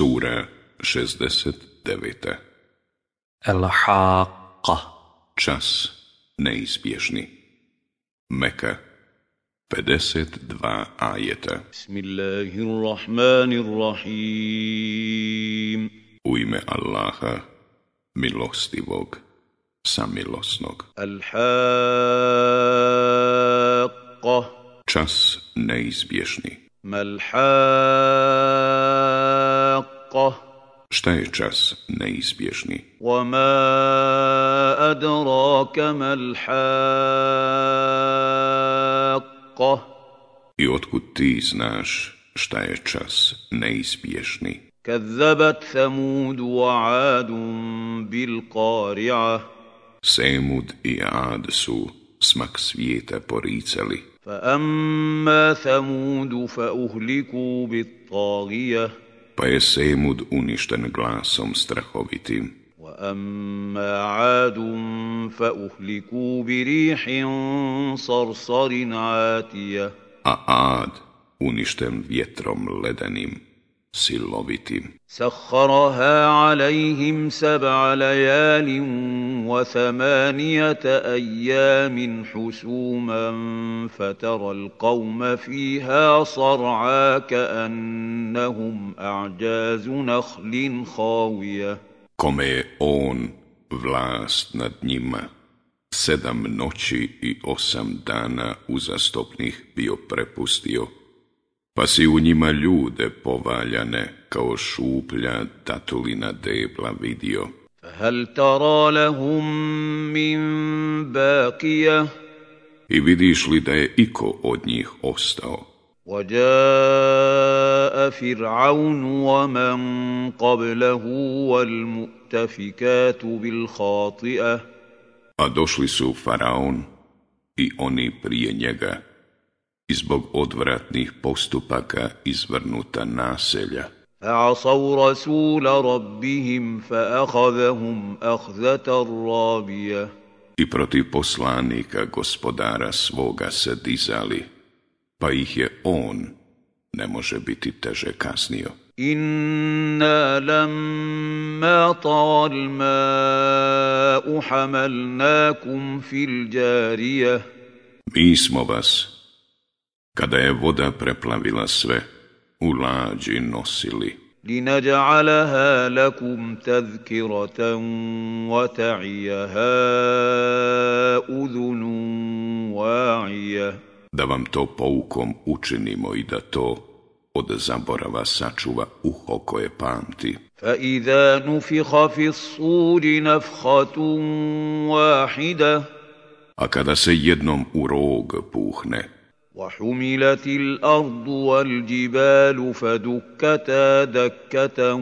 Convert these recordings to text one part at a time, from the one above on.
Sura 69. El-Haqqa Čas neizbježni. Meka 52 ajeta. Bismillahirrahmanirrahim. U ime Allaha, milostivog, samilosnog. Al-Haqqa. Čas neizbježni. Mal-Haqqa. Šta je čas neizbježni? وما أدراك ما الحاقة I otkud ti znaš šta je čas neizbježni? كذبت ثمود وعاد بالقارعة Semud i Ad su smak svijeta poricali, فأما ثمود فأهلكوا بالطاغية pa je Semud uništen glasom strahovitim, وأما عاد فأهلكوا بريح صرصر عاتية a Ad uništen vjetrom ledenim, Silovitim. سخرها عليهم سبع ليال وثمانية أيام حسوما فترى القوم فيها صرعى كأنهم أعجاز نخل خاوية Kome je on vlast nad njima, sedam noći i osam dana uzastopnih bio prepustio, pa si u njima ljude povaljane kao šuplja tatulina debla vidio. فهل ترى لهم من باقية I vidiš li da je iko od njih ostao? وجاء فرعون ومن قبله والمؤتفكات بالخاطئة A došli su Faraon i oni prije njega, i zbog odvratnih postupaka izvrnuta naselja. فعصوا رسول ربهم فأخذهم أخذة رابية I protiv poslanika gospodara svoga se dizali, pa ih je on, ne može biti teže kasnio. إنا لما طغى الماء حملناكم في الجارية Mi smo vas, kada je voda preplavila sve, u lađi nosili, لنجعلها لكم تذكرة وتعيها أذن واعية da vam to poukom učinimo i da to od zaborava sačuva uho koje pamti. فإذا نفخ في الصور نفخة واحدة A kada se jednom u rog puhne, وحملت الأرض والجبال فدكتا دكة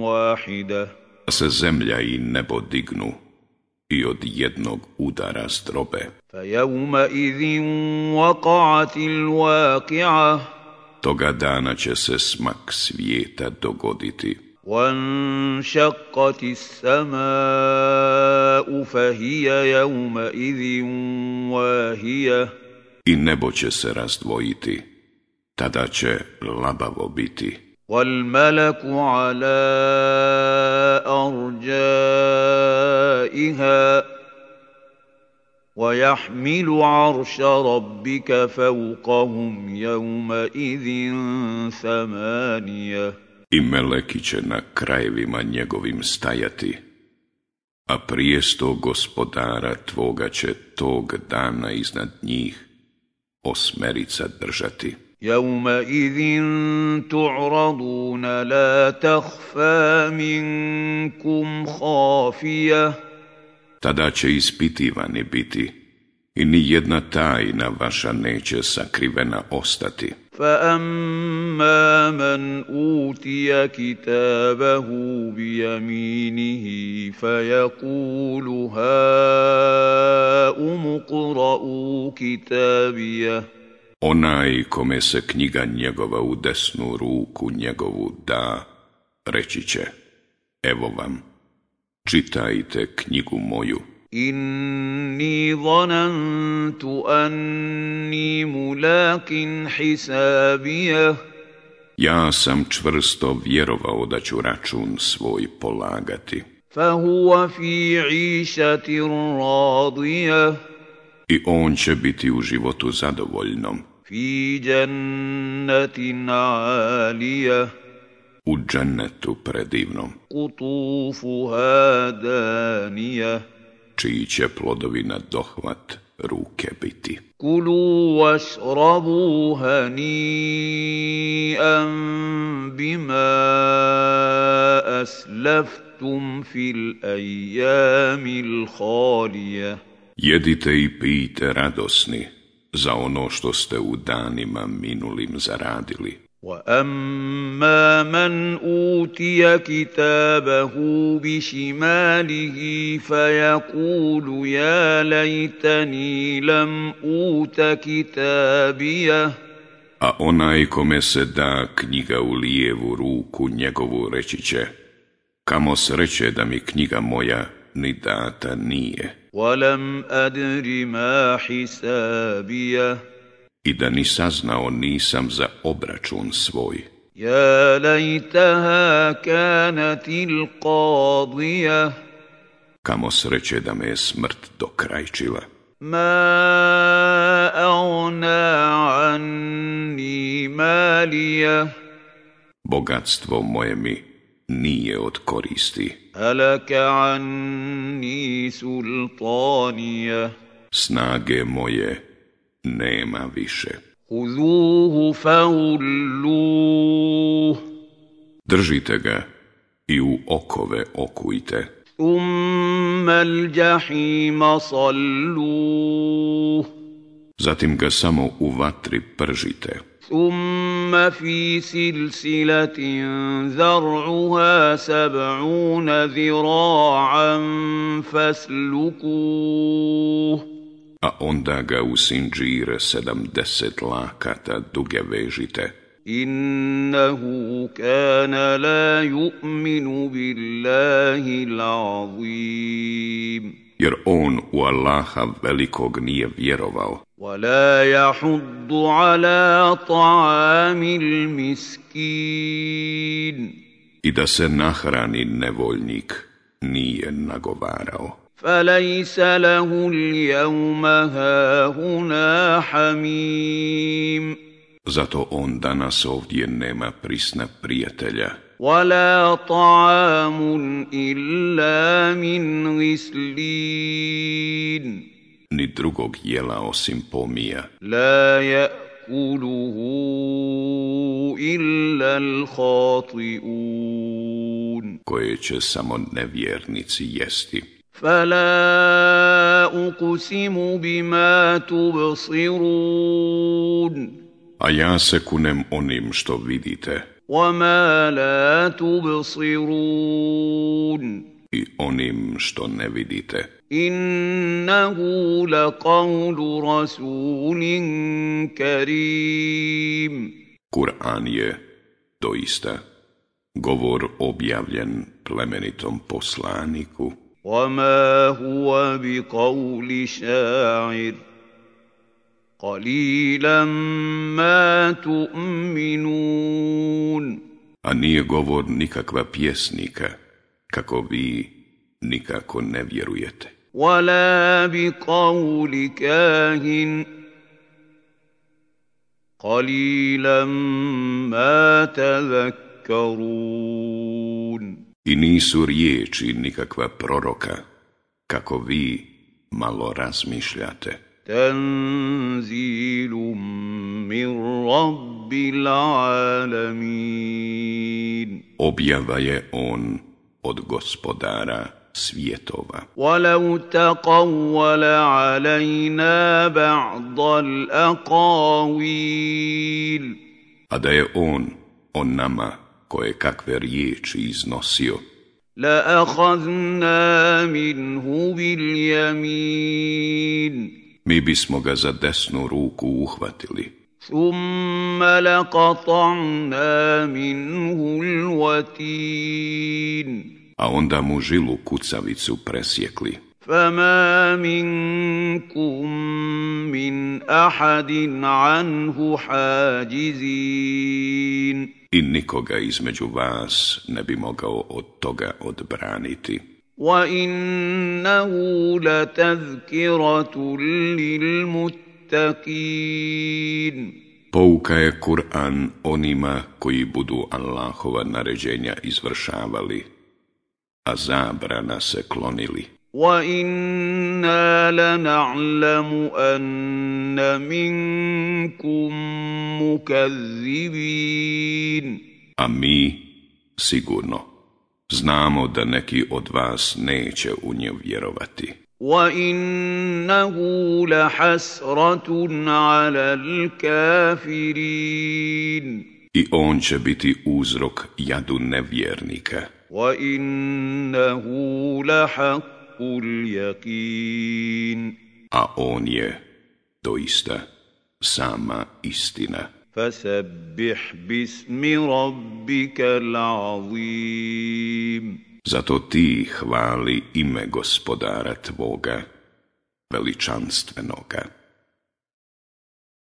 واحدة da se zemlja i nebo dignu i od jednog udara strobe, فيومئذ وقعت الواقعة toga dana će se smak svijeta dogoditi. وانشقت السماء فهي يومئذ واهية I nebo će se razdvojiti, tada će labavo biti. والملك على أرجائها ويحمل عرش ربك فوقهم يومئذ ثمانية I meleki će na krajevima njegovim stajati, a prijesto gospodara tvoga će tog dana iznad njih osmerica držati. يومئذ تعرضون لا تخفى منكم خافية Tada će ispitivani biti i ni jedna tajna vaša neće sakrivena ostati. فأما من أوتي كتابه بيمينه فيقول هاؤم اقرءوا كتابيه Onaj kome se knjiga njegova u desnu ruku njegovu da, reći će, evo vam, čitajte knjigu moju. إني ظننت أني ملاق حسابيه Ja sam čvrsto vjerovao da ću račun svoj polagati. فهو في عيشة راضية I on će biti u životu zadovoljnom, في جنة عالية u džennetu predivnom, قطوفها دانية čiji će plodovi na dohvat ruke biti. Kulu vašrabu hani'an bima aslaftum fil ajamil halije. Jedite i pijte radosni za ono što ste u danima minulim zaradili. واما من اوتي كتابه بشماله فيقول يا ليتني لم اوت كتابيه A onaj kome se da knjiga u lijevu ruku njegovu reći će, kamo sreće da mi knjiga moja ni data nije, ولم ادر ما حسابيه i da ni saznao nisam za obračun svoj. Ja lejtaha kanatil qadija. Kamo sreće da me je smrt dokrajčila. Ma auna anni malija. Bogatstvo moje mi nije od koristi. Alaka anni sultanija. Snage moje nema više. خذوه فغلوه Držite ga i u okove okujte, ثم الجحيم صلوه zatim ga samo u vatri pržite, ثم في سلسله ذرعها سبعون ذراعا فاسلكوه a onda ga u sinđire sedamdeset lakata duge vežite, انه كان لا يؤمن بالله العظيم jer on u Allaha velikog nije vjerovao, ولا يحض على طعام المسكين i da se nahrani nevoljnik nije nagovarao. فليس له اليوم هاهنا حميم Zato on danas ovdje nema prisna prijatelja, ولا طعام الا من غسلين ni drugog jela osim pomija, لا ياكله الا الخاطئون koje će samo nevjernici jesti. فلا اقسم بما تبصرون A ja se kunem onim što vidite وما لا تبصرون i onim što ne vidite. انه لقول رسول كريم Kur'an je doista govor objavljen plemenitom poslaniku, وما هو بقول شاعر قليلا ما تؤمنون a nije govor nikakva pjesnika, kako vi nikako ne vjerujete. ولا بقول كاهن قليلا ما تذكرون I nisu riječi nikakva proroka, kako vi malo razmišljate. Tanzilum min rabbil alamin. Objava je on od gospodara svjetova. Walau taqawwala alajna ba'dal aqawil. A da je on, on nama, koje kakve riječi iznosio. La ahadna minhu bil jamin. Mi bismo ga za desnu ruku uhvatili. Thumma laqata'na minhu l'vatin. A onda mu žilu kucavicu presjekli. فما منكم من أحد عنه حاجزين I nikoga između vas ne bi mogao od toga odbraniti. وإنه لتذكرة للمتقين Pouka je Kur'an onima koji budu Allahova naređenja izvršavali, a zabrana se klonili. وَإِنَّا لَنَعْلَمُ أَنَّ مِنكُم مُكَذِّبِينَ A mi, sigurno, znamo da neki od vas neće u nje vjerovati. وَإِنَّهُ لَحَسْرَةٌ عَلَى الْكَافِرِينَ I on će biti uzrok jadu nevjernika. وَإِنَّهُ لَحَقٌّ الْيَقِينِ A on je, doista, sama istina. فَسَبِّحْ بِاسْمِ رَبِّكَ الْعَظِيمِ Zato ti hvali ime gospodara tvoga, veličanstvenoga.